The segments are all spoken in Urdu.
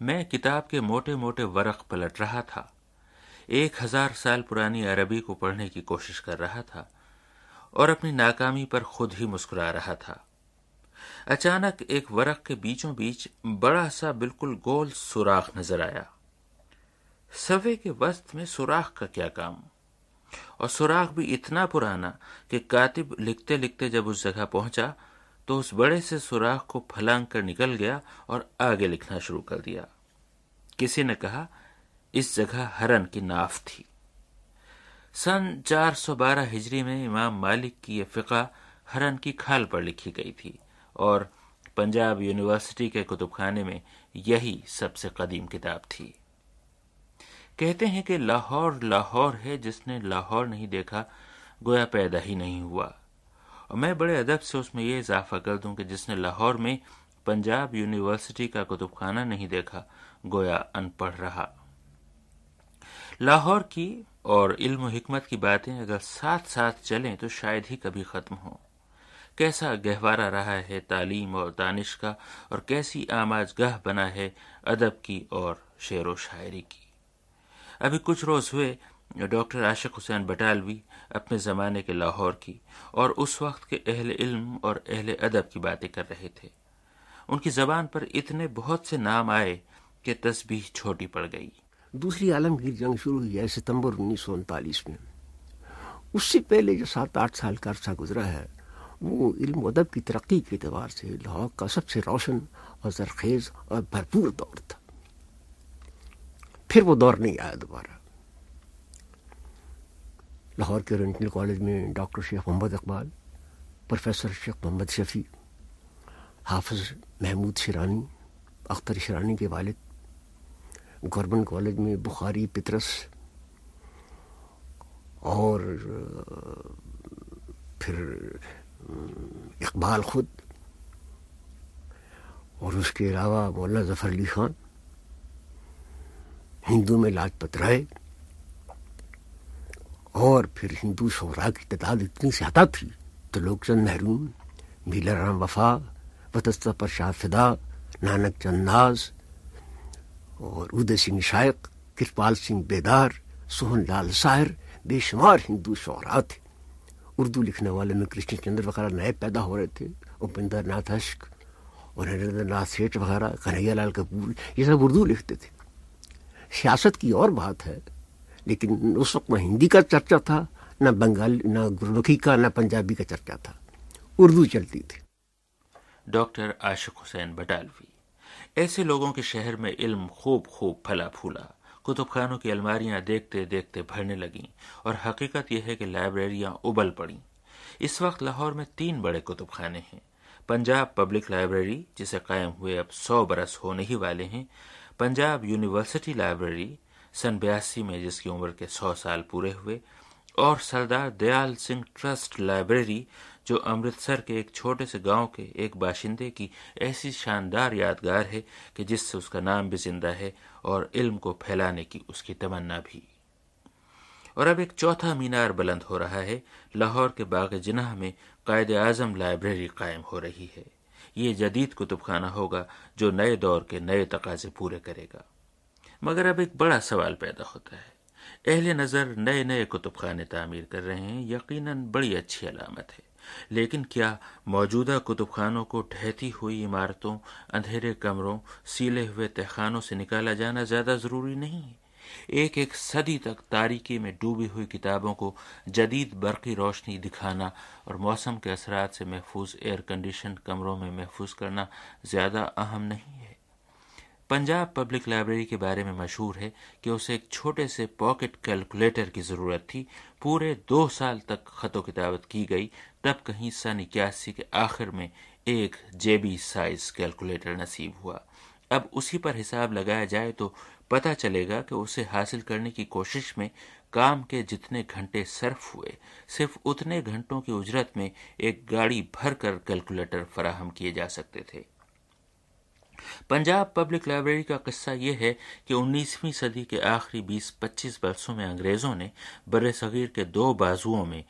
میں کتاب کے موٹے موٹے ورق پلٹ رہا تھا۔ ایک ہزار سال پرانی عربی کو پڑھنے کی کوشش کر رہا تھا اور اپنی ناکامی پر خود ہی مسکرا رہا تھا۔ اچانک ایک ورق کے بیچوں بیچ بڑا سا بالکل گول سوراخ نظر آیا۔ سوے کے وسط میں سوراخ کا کیا کام؟ اور سوراخ بھی اتنا پرانا کہ کاتب لکھتے لکھتے جب اس جگہ پہنچا تو اس بڑے سے سوراخ کو پھلانگ کر نکل گیا اور آگے لکھنا شروع کر دیا۔ کسی نے کہا، اس جگہ ہرن کی ناف تھی۔ سن چار سو بارہ ہجری میں امام مالک کی یہ فقہ ہرن کی کھال پر لکھی گئی تھی اور پنجاب یونیورسٹی کے کتب خانے میں یہی سب سے قدیم کتاب تھی۔ کہتے ہیں کہ لاہور لاہور ہے جس نے لاہور نہیں دیکھا، گویا پیدا ہی نہیں ہوا۔ اور میں بڑے ادب سے اس میں یہ اضافہ کر دوں کہ جس نے لاہور میں پنجاب یونیورسٹی کا کتب خانہ نہیں دیکھا، گویا ان پڑھ رہا۔ لاہور کی اور علم و حکمت کی باتیں اگر ساتھ ساتھ چلیں تو شاید ہی کبھی ختم ہوں۔ کیسا گہوارہ رہا ہے تعلیم اور دانش کا، اور کیسی آماج گاہ بنا ہے ادب کی اور شعر و شاعری کی۔ ابھی کچھ روز ہوئے، ڈاکٹر عاشق حسین بٹالوی اپنے زمانے کے لاہور کی اور اس وقت کے اہل علم اور اہل ادب کی باتیں کر رہے تھے۔ ان کی زبان پر اتنے بہت سے نام آئے کہ تسبیح چھوٹی پڑ گئی۔ دوسری عالمگیر جنگ شروع ہوئی ہے ستمبر انیس سو انتالیس میں۔ اس سے پہلے جو سات آٹھ سال کا عرصہ گزرا ہے، وہ علم و ادب کی ترقی کے اعتبار سے لاہور کا سب سے روشن اور زرخیز اور بھرپور دور تھا۔ پھر وہ دور نہیں آیا دوبارہ۔ لاہور کے اورینٹل کالج میں ڈاکٹر شیخ محمد اقبال، پروفیسر شیخ محمد شفیع حافظ محمود شرانی اختر شرانی کے والد، گورنمنٹ کالج میں بخاری پترس اور، پھر، اقبال خود، اور اس کے علاوہ مولانا ظفر علی خان، ہندو میں لاجپت رائے اور پھر ہندو شعرا کی تعداد اتنی زیادہ تھی تو لوک چند محروم میلا رام وفا وتستہ پرشاد فدا نانک چند ناز، اور ادے سنگھ شائق، کرپال سنگھ بیدار سوہن لال ساہر، بے شمار ہندو شعرا تھے۔ اردو لکھنے والے میں کرشن چندر وغیرہ نئے پیدا ہو رہے تھے، اپندر ناتھ اشک اور نریندر ناتھ سیٹھ وغیرہ، کنہیا لال کپور، یہ سب اردو لکھتے تھے۔ سیاست کی اور بات ہے، لیکن اس وقت نہ ہندی کا چرچا تھا، نہ بنگالی، نہ گرمکھی کا، نہ پنجابی کا چرچا تھا۔ اردو چلتی تھی۔ ڈاکٹر عاشق حسین بٹالوی۔ ایسے لوگوں کے شہر میں علم خوب خوب پھلا پھولا۔ کتب خانوں کی الماریاں دیکھتے دیکھتے بھرنے لگیں اور حقیقت یہ ہے کہ لائبریریاں ابل پڑیں۔ اس وقت لاہور میں تین بڑے کتب خانے ہیں۔ پنجاب پبلک لائبریری، جسے قائم ہوئے اب سو برس ہونے ہی والے ہیں۔ پنجاب یونیورسٹی لائبریری، سن بیاسی میں جس کی عمر کے سو سال پورے ہوئے، اور سردار دیال سنگھ ٹرسٹ لائبریری جو امرتسر کے ایک چھوٹے سے گاؤں کے ایک باشندے کی ایسی شاندار یادگار ہے کہ جس سے اس کا نام بھی زندہ ہے اور علم کو پھیلانے کی اس کی تمنا بھی۔ اور اب ایک چوتھا مینار بلند ہو رہا ہے، لاہور کے باغ جناح میں قائد اعظم لائبریری قائم ہو رہی ہے۔ یہ جدید کتب خانہ ہوگا جو نئے دور کے نئے تقاضے پورے کرے گا۔ مگر اب ایک بڑا سوال پیدا ہوتا ہے۔ اہل نظر نئے نئے کتب خانے تعمیر کر رہے ہیں، یقیناً بڑی اچھی علامت ہے۔ لیکن کیا موجودہ کتب خانوں کو ڈھہتی ہوئی عمارتوں، اندھیرے کمروں، سیلے ہوئے تہخانوں سے نکالا جانا زیادہ ضروری نہیں؟ ہے ایک ایک صدی تک تاریکی میں ڈوبی ہوئی کتابوں کو جدید برقی روشنی دکھانا اور موسم کے اثرات سے محفوظ ایئر کنڈیشن کمروں میں محفوظ کرنا زیادہ اہم نہیں۔ ہے پنجاب پبلک لائبریری کے بارے میں مشہور ہے کہ اسے ایک چھوٹے سے پاکٹ کیلکولیٹر کی ضرورت تھی۔ پورے دو سال تک خط و کتابت کی گئی، تب کہیں سن اکیاسی کے آخر میں ایک جے بی سائز کیلکولیٹر نصیب ہوا۔ اب اسی پر حساب لگایا جائے تو پتا چلے گا کہ اسے حاصل کرنے کی کوشش میں کام کے جتنے گھنٹے صرف ہوئے، صرف اتنے گھنٹوں کی اجرت میں ایک گاڑی بھر کر کیلکولیٹر فراہم کیے جا سکتے تھے۔ پنجاب پبلک لائبریری کا قصہ یہ ہے کہ انیسویں صدی کے آخری بیس پچیس برسوں میں انگریزوں نے بر صغیر کے دو بازوؤں میں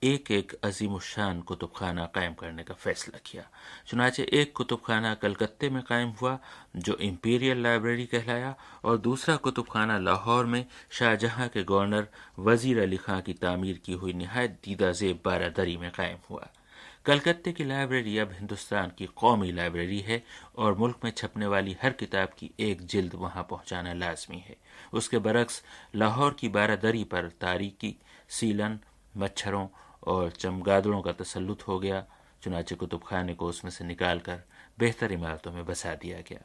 ایک ایک عظیم الشان کتب خانہ قائم کرنے کا فیصلہ کیا۔ چنانچہ ایک کتب خانہ کلکتے میں قائم ہوا جو امپیریل لائبریری کہلایا اور دوسرا کتب خانہ لاہور میں شاہ جہاں کے گورنر وزیر علی خان کی تعمیر کی ہوئی نہایت دیدہ زیب بارہ دری میں قائم ہوا۔ کلکتے کی لائبریری اب ہندوستان کی قومی لائبریری ہے اور ملک میں چھپنے والی ہر کتاب کی ایک جلد وہاں پہنچانا لازمی ہے۔ اس کے برعکس، لاہور کی بارہ دری پر تاریخی سیلن، مچھروں اور چمگادڑوں کا تسلط ہو گیا، چنانچہ کتب خانے کو اس میں سے نکال کر بہتر عمارتوں میں بسا دیا گیا۔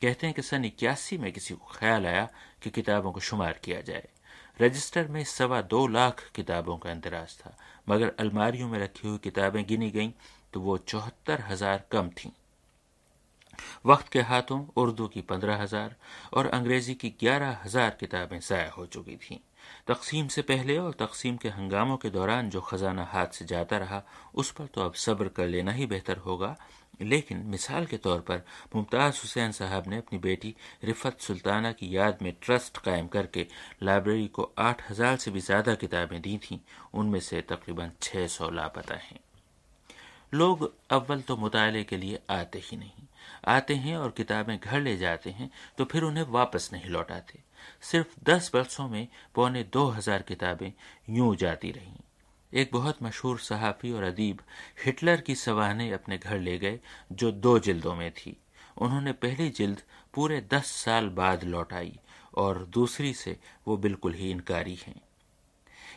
کہتے ہیں کہ سن اکیاسی میں کسی کو خیال آیا کہ کتابوں کو شمار کیا جائے۔ رجسٹر میں سوا دو لاکھ کتابوں کا اندراج تھا، مگر الماریوں میں رکھی ہوئی کتابیں گنی گئیں تو وہ چوہتر ہزار کم تھیں۔ وقت کے ہاتھوں اردو کی پندرہ ہزار اور انگریزی کی گیارہ ہزار کتابیں ضائع ہو چکی تھیں۔ تقسیم سے پہلے اور تقسیم کے ہنگاموں کے دوران جو خزانہ ہاتھ سے جاتا رہا، اس پر تو اب صبر کر لینا ہی بہتر ہوگا۔ لیکن مثال کے طور پر ممتاز حسین صاحب نے اپنی بیٹی رفت سلطانہ کی یاد میں ٹرسٹ قائم کر کے لائبریری کو آٹھ ہزار سے بھی زیادہ کتابیں دی تھیں۔ ان میں سے تقریباً چھ سو لاپتہ ہیں۔ لوگ اول تو مطالعے کے لیے آتے ہی نہیں۔ آتے ہیں اور کتابیں گھر لے جاتے ہیں تو پھر انہیں واپس نہیں لوٹاتے۔ صرف دس برسوں میں پونے دو ہزار کتابیں یوں جاتی رہیں۔ ایک بہت مشہور صحافی اور ادیب ہٹلر کی سواہنے اپنے گھر لے گئے جو دو جلدوں میں تھی۔ انہوں نے پہلی جلد پورے دس سال بعد لوٹائی اور دوسری سے وہ بالکل ہی انکاری ہیں۔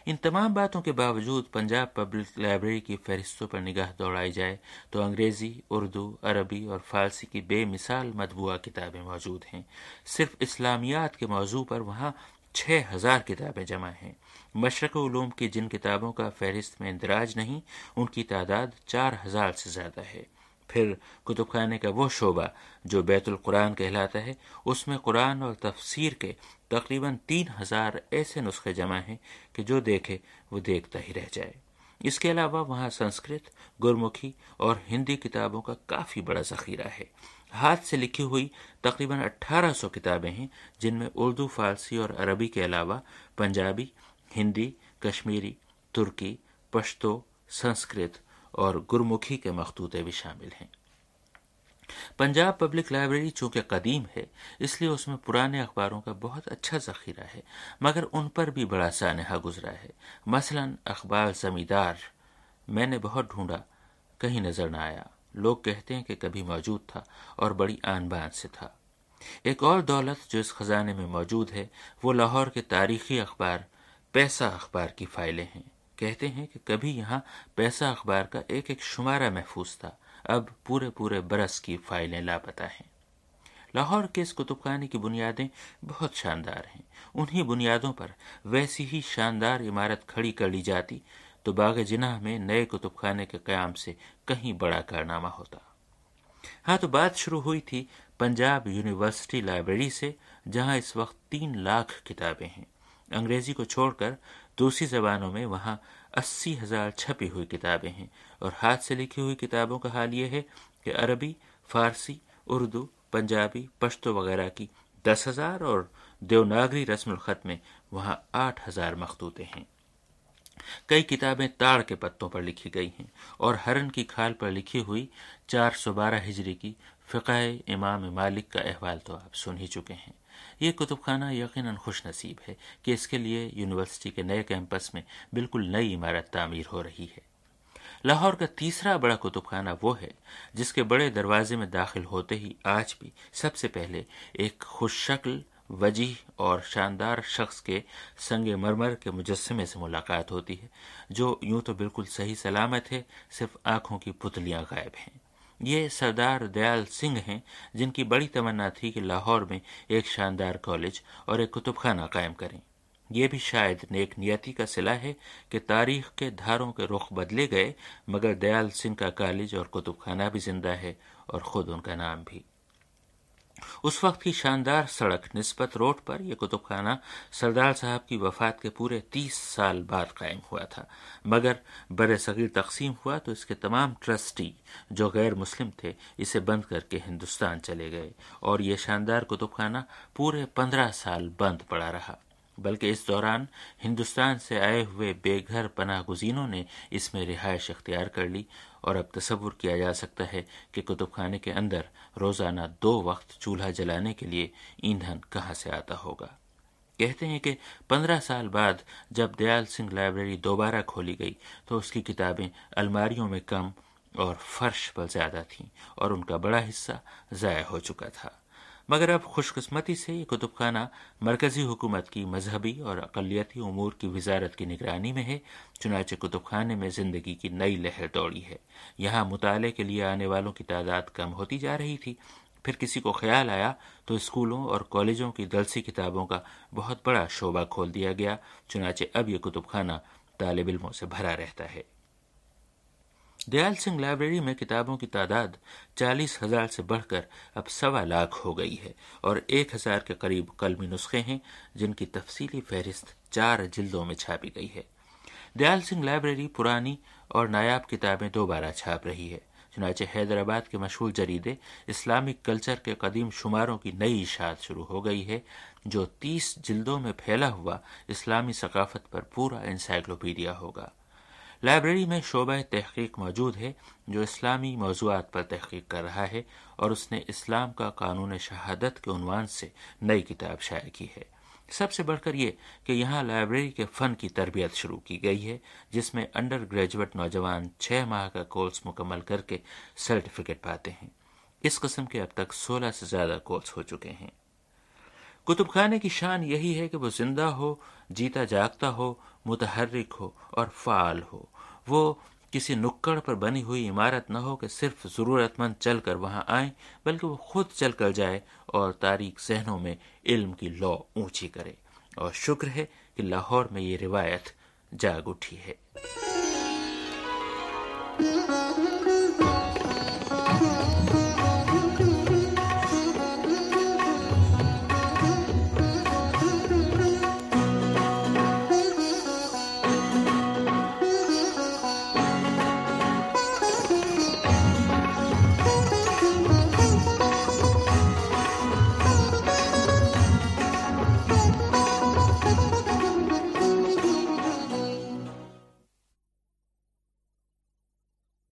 ان تمام باتوں کے باوجود پنجاب پبلک لائبریری کی فہرستوں پر نگاہ دوڑائی جائے تو انگریزی، اردو، عربی اور فارسی کی بے مثال مطبوعہ کتابیں موجود ہیں۔ صرف اسلامیات کے موضوع پر وہاں چھ ہزار کتابیں جمع ہیں۔ مشرق علوم کی جن کتابوں کا فہرست میں اندراج نہیں، ان کی تعداد چار ہزار سے زیادہ ہے۔ پھر کتب خانے کا وہ شعبہ جو بیت القرآن کہلاتا ہے، اس میں قرآن اور تفسیر کے تقریباً تین ہزار ایسے نسخے جمع ہیں کہ جو دیکھے وہ دیکھتا ہی رہ جائے۔ اس کے علاوہ وہاں سنسکرت، گرمکھی اور ہندی کتابوں کا کافی بڑا ذخیرہ ہے۔ ہاتھ سے لکھی ہوئی تقریباً اٹھارہ سو کتابیں ہیں، جن میں اردو، فارسی اور عربی کے علاوہ پنجابی ہندی، کشمیری، ترکی، پشتو، سنسکرت اور گرمکھی کے مخطوطے بھی شامل ہیں۔ پنجاب پبلک لائبریری چونکہ قدیم ہے، اس لیے اس میں پرانے اخباروں کا بہت اچھا ذخیرہ ہے، مگر ان پر بھی بڑا سانحہ گزرا ہے۔ مثلا اخبار زمیندار، میں نے بہت ڈھونڈا، کہیں نظر نہ آیا۔ لوگ کہتے ہیں کہ کبھی موجود تھا اور بڑی آن بان سے تھا۔ ایک اور دولت جو اس خزانے میں موجود ہے، وہ لاہور کے تاریخی اخبار پیسہ اخبار کی فائلیں ہیں۔ کہتے ہیں کہ کبھی یہاں پیسہ اخبار کا ایک ایک شمارہ محفوظ تھا۔ اب پورے پورے برس کی فائلیں لاپتہ ہیں۔ لاہور کے اس کتب خانے کی بنیادیں بہت شاندار ہیں۔ انہی بنیادوں پر ویسی ہی شاندار عمارت کھڑی کر لی جاتی تو باغ جناح میں نئے کتب خانے کے قیام سے کہیں بڑا کارنامہ ہوتا۔ ہاں تو بات شروع ہوئی تھی پنجاب یونیورسٹی لائبریری سے، جہاں اس وقت تین لاکھ کتابیں ہیں۔ انگریزی کو چھوڑ کر دوسری زبانوں میں وہاں اسی ہزار چھپی ہوئی کتابیں ہیں اور ہاتھ سے لکھی ہوئی کتابوں کا حال یہ ہے کہ عربی، فارسی، اردو، پنجابی، پشتو وغیرہ کی دس ہزار اور دیوناگری رسم الخط میں وہاں آٹھ ہزار مخطوطے ہیں۔ کئی کتابیں تاڑ کے پتوں پر لکھی گئی ہیں اور ہرن کی کھال پر لکھی ہوئی چار سو بارہ ہجری کی فقہ امام مالک کا احوال تو آپ سن ہی چکے ہیں۔ یہ کتب خانہ یقیناً خوش نصیب ہے کہ اس کے لیے یونیورسٹی کے نئے کیمپس میں بالکل نئی عمارت تعمیر ہو رہی ہے۔ لاہور کا تیسرا بڑا کتب خانہ وہ ہے جس کے بڑے دروازے میں داخل ہوتے ہی آج بھی سب سے پہلے ایک خوش شکل وجی اور شاندار شخص کے سنگ مرمر کے مجسمے سے ملاقات ہوتی ہے، جو یوں تو بالکل صحیح سلامت ہے، صرف آنکھوں کی پتلیاں غائب ہیں۔ یہ سردار دیال سنگھ ہیں جن کی بڑی تمنا تھی کہ لاہور میں ایک شاندار کالج اور ایک کتب خانہ قائم کریں۔ یہ بھی شاید نیک نیتی کا صلاح ہے کہ تاریخ کے دھاروں کے رخ بدلے گئے، مگر دیال سنگھ کا کالج اور کتب خانہ بھی زندہ ہے اور خود ان کا نام بھی۔ اس وقت کی شاندار سڑک نسبت روڈ پر یہ کتب خانہ سردار صاحب کی وفات کے پورے تیس سال بعد قائم ہوا تھا۔ مگر بر صغیر تقسیم ہوا تو اس کے تمام ٹرسٹی جو غیر مسلم تھے اسے بند کر کے ہندوستان چلے گئے اور یہ شاندار کتب خانہ پورے پندرہ سال بند پڑا رہا۔ بلکہ اس دوران ہندوستان سے آئے ہوئے بے گھر پناہ گزینوں نے اس میں رہائش اختیار کر لی۔ اور اب تصور کیا جا سکتا ہے کہ کتب خانے کے اندر روزانہ دو وقت چولہا جلانے کے لیے ایندھن کہاں سے آتا ہوگا؟ کہتے ہیں کہ پندرہ سال بعد جب دیال سنگھ لائبریری دوبارہ کھولی گئی تو اس کی کتابیں الماریوں میں کم اور فرش پر زیادہ تھیں اور ان کا بڑا حصہ ضائع ہو چکا تھا۔ مگر اب خوش قسمتی سے یہ کتب خانہ مرکزی حکومت کی مذہبی اور اقلیتی امور کی وزارت کی نگرانی میں ہے، چنانچہ کتب خانے میں زندگی کی نئی لہر دوڑی ہے۔ یہاں مطالعے کے لیے آنے والوں کی تعداد کم ہوتی جا رہی تھی۔ پھر کسی کو خیال آیا تو اسکولوں اور کالجوں کی دلسی کتابوں کا بہت بڑا شعبہ کھول دیا گیا، چنانچہ اب یہ کتب خانہ طالب علموں سے بھرا رہتا ہے۔ دیال سنگھ لائبریری میں کتابوں کی تعداد چالیس ہزار سے بڑھ کر اب سوا لاکھ ہو گئی ہے اور ایک ہزار کے قریب قلمی نسخے ہیں جن کی تفصیلی فہرست چار جلدوں میں چھاپی گئی ہے۔ دیال سنگھ لائبریری پرانی اور نایاب کتابیں دوبارہ چھاپ رہی ہے۔ چنانچہ حیدرآباد کے مشہور جریدے اسلامک کلچر کے قدیم شماروں کی نئی اشاعت شروع ہو گئی ہے، جو تیس جلدوں میں پھیلا ہوا اسلامی ثقافت پر پورا انسائکلوپیڈیا ہوگا۔ لائبریری میں شعبہ تحقیق موجود ہے جو اسلامی موضوعات پر تحقیق کر رہا ہے اور اس نے اسلام کا قانون شہادت کے عنوان سے نئی کتاب شائع کی ہے۔ سب سے بڑھ کر یہ کہ یہاں لائبریری کے فن کی تربیت شروع کی گئی ہے، جس میں انڈر گریجویٹ نوجوان چھ ماہ کا کورس مکمل کر کے سرٹیفکیٹ پاتے ہیں۔ اس قسم کے اب تک سولہ سے زیادہ کورس ہو چکے ہیں۔ کتب خانے کی شان یہی ہے کہ وہ زندہ ہو، جیتا جاگتا ہو، متحرک ہو اور فعال ہو۔ وہ کسی نکڑ پر بنی ہوئی عمارت نہ ہو کہ صرف ضرورت مند چل کر وہاں آئیں، بلکہ وہ خود چل کر جائے اور تاریخ ذہنوں میں علم کی لو اونچی کرے۔ اور شکر ہے کہ لاہور میں یہ روایت جاگ اٹھی ہے۔